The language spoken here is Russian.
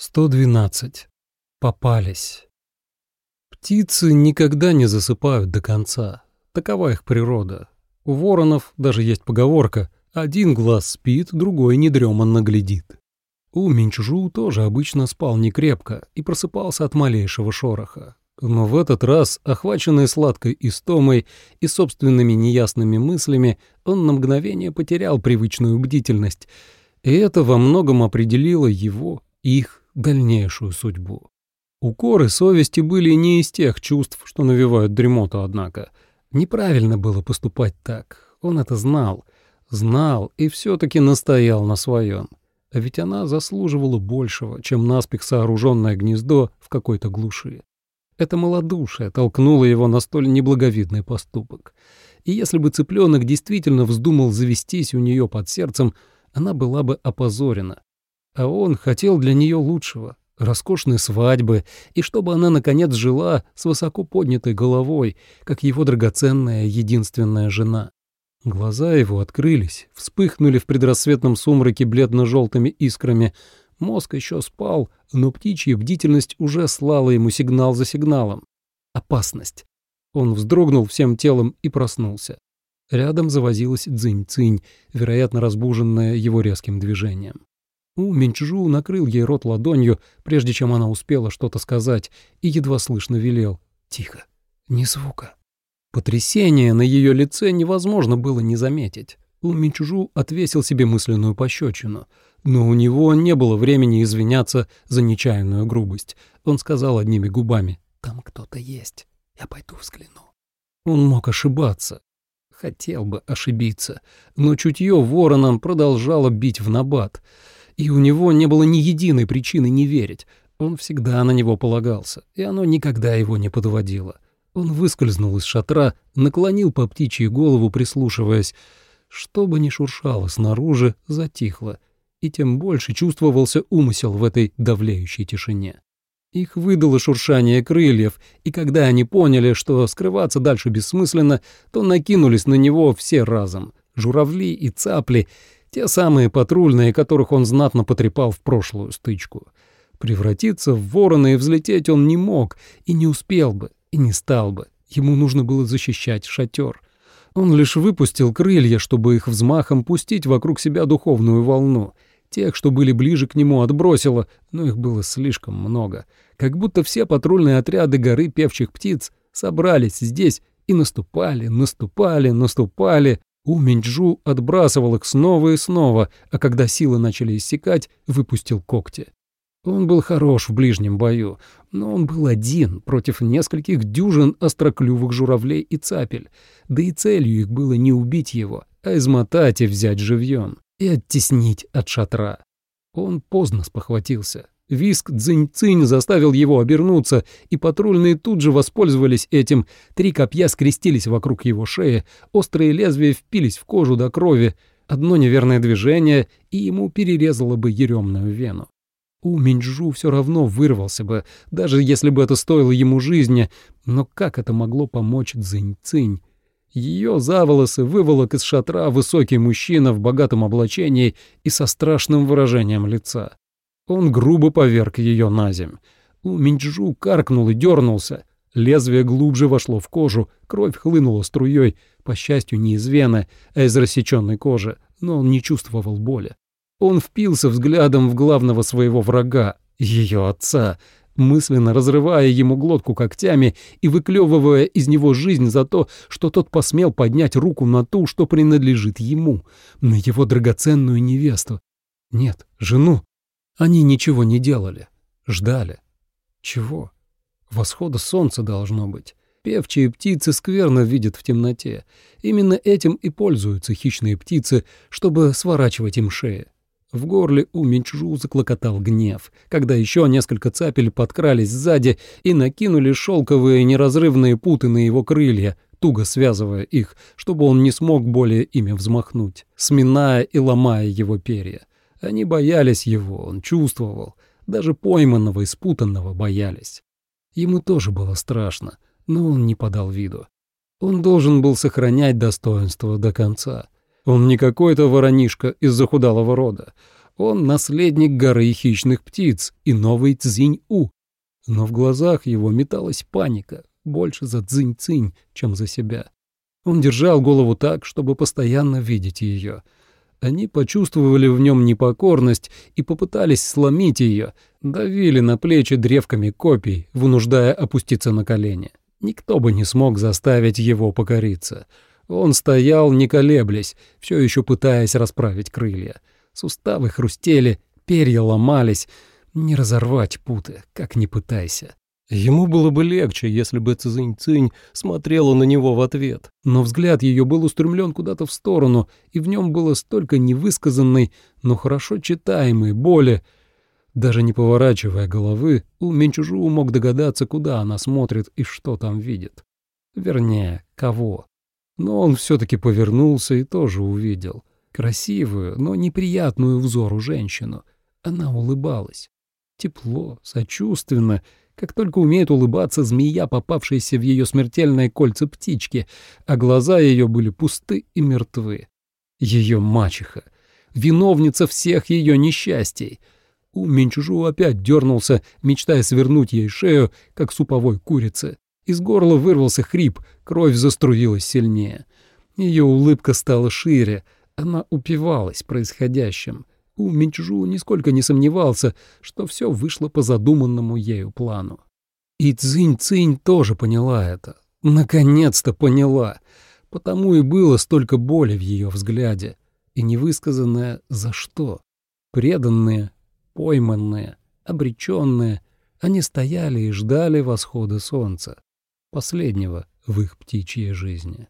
112. Попались. Птицы никогда не засыпают до конца. Такова их природа. У воронов даже есть поговорка «один глаз спит, другой недреманно глядит». У Минчжу тоже обычно спал некрепко и просыпался от малейшего шороха. Но в этот раз, охваченный сладкой истомой и собственными неясными мыслями, он на мгновение потерял привычную бдительность, и это во многом определило его, их дальнейшую судьбу. Укоры совести были не из тех чувств, что навевают дремоту, однако. Неправильно было поступать так. Он это знал. Знал и все-таки настоял на своем. А ведь она заслуживала большего, чем наспех сооруженное гнездо в какой-то глуши. Это малодушие толкнуло его на столь неблаговидный поступок. И если бы цыпленок действительно вздумал завестись у нее под сердцем, она была бы опозорена, а он хотел для нее лучшего, роскошной свадьбы, и чтобы она, наконец, жила с высоко поднятой головой, как его драгоценная единственная жена. Глаза его открылись, вспыхнули в предрассветном сумраке бледно-желтыми искрами. Мозг еще спал, но птичья бдительность уже слала ему сигнал за сигналом. Опасность. Он вздрогнул всем телом и проснулся. Рядом завозилась дзынь-цинь, вероятно, разбуженная его резким движением. У Минчжу накрыл ей рот ладонью, прежде чем она успела что-то сказать, и едва слышно велел. «Тихо, ни звука». Потрясение на ее лице невозможно было не заметить. У Минчжу отвесил себе мысленную пощечину, но у него не было времени извиняться за нечаянную грубость. Он сказал одними губами «Там кто-то есть, я пойду взгляну». Он мог ошибаться, хотел бы ошибиться, но чутье вороном продолжало бить в набат — и у него не было ни единой причины не верить. Он всегда на него полагался, и оно никогда его не подводило. Он выскользнул из шатра, наклонил по птичьей голову, прислушиваясь. Что бы ни шуршало снаружи, затихло, и тем больше чувствовался умысел в этой давлеющей тишине. Их выдало шуршание крыльев, и когда они поняли, что скрываться дальше бессмысленно, то накинулись на него все разом — журавли и цапли — те самые патрульные, которых он знатно потрепал в прошлую стычку. Превратиться в ворона и взлететь он не мог, и не успел бы, и не стал бы. Ему нужно было защищать шатер. Он лишь выпустил крылья, чтобы их взмахом пустить вокруг себя духовную волну. Тех, что были ближе к нему, отбросило, но их было слишком много. Как будто все патрульные отряды горы певчих птиц собрались здесь и наступали, наступали, наступали. У Минджу отбрасывал их снова и снова, а когда силы начали иссякать, выпустил когти. Он был хорош в ближнем бою, но он был один против нескольких дюжин остроклювых журавлей и цапель, да и целью их было не убить его, а измотать и взять живьем, и оттеснить от шатра. Он поздно спохватился. Виск дзынь-цинь заставил его обернуться, и патрульные тут же воспользовались этим. Три копья скрестились вокруг его шеи, острые лезвия впились в кожу до крови. Одно неверное движение, и ему перерезало бы еремную вену. У Минджу все равно вырвался бы, даже если бы это стоило ему жизни, но как это могло помочь Цзинь-Цинь? Ее за волосы выволок из шатра высокий мужчина в богатом облачении и со страшным выражением лица. Он грубо поверг ее на земь. У Минджу каркнул и дернулся. Лезвие глубже вошло в кожу, кровь хлынула струей, по счастью, не из вены, а из рассеченной кожи, но он не чувствовал боли. Он впился взглядом в главного своего врага, ее отца, мысленно разрывая ему глотку когтями и выклевывая из него жизнь за то, что тот посмел поднять руку на ту, что принадлежит ему, на его драгоценную невесту. Нет, жену. Они ничего не делали, ждали. Чего? Восхода солнца должно быть. Певчие птицы скверно видят в темноте. Именно этим и пользуются хищные птицы, чтобы сворачивать им шеи. В горле у Минчжу заклокотал гнев, когда еще несколько цапель подкрались сзади и накинули шелковые неразрывные путы на его крылья, туго связывая их, чтобы он не смог более ими взмахнуть, сминая и ломая его перья. Они боялись его, он чувствовал. Даже пойманного и спутанного боялись. Ему тоже было страшно, но он не подал виду. Он должен был сохранять достоинство до конца. Он не какой-то воронишка из захудалого рода. Он наследник горы хищных птиц и новый Цзинь-У. Но в глазах его металась паника, больше за Цзинь-Цинь, чем за себя. Он держал голову так, чтобы постоянно видеть ее. Они почувствовали в нем непокорность и попытались сломить ее, давили на плечи древками копий, вынуждая опуститься на колени. Никто бы не смог заставить его покориться. Он стоял, не колеблясь, все еще пытаясь расправить крылья. Суставы хрустели, перья ломались. Не разорвать путы, как ни пытайся. Ему было бы легче, если бы Цзинь-Цинь смотрела на него в ответ, но взгляд ее был устремлен куда-то в сторону, и в нем было столько невысказанной, но хорошо читаемой боли. Даже не поворачивая головы, у Менчужу мог догадаться, куда она смотрит и что там видит. Вернее, кого. Но он все-таки повернулся и тоже увидел. Красивую, но неприятную взору женщину. Она улыбалась. Тепло, сочувственно, как только умеет улыбаться змея, попавшаяся в ее смертельное кольца птички, а глаза ее были пусты и мертвы. Ее мачеха, виновница всех ее несчастий. У Менчужу опять дернулся, мечтая свернуть ей шею, как суповой курице. Из горла вырвался хрип, кровь заструилась сильнее. Ее улыбка стала шире, она упивалась происходящим. У Минчжу нисколько не сомневался, что все вышло по задуманному ею плану. И Цинь-Цинь тоже поняла это. Наконец-то поняла. Потому и было столько боли в ее взгляде. И невысказанное «за что?». Преданные, пойманные, обреченные, они стояли и ждали восхода солнца, последнего в их птичьей жизни.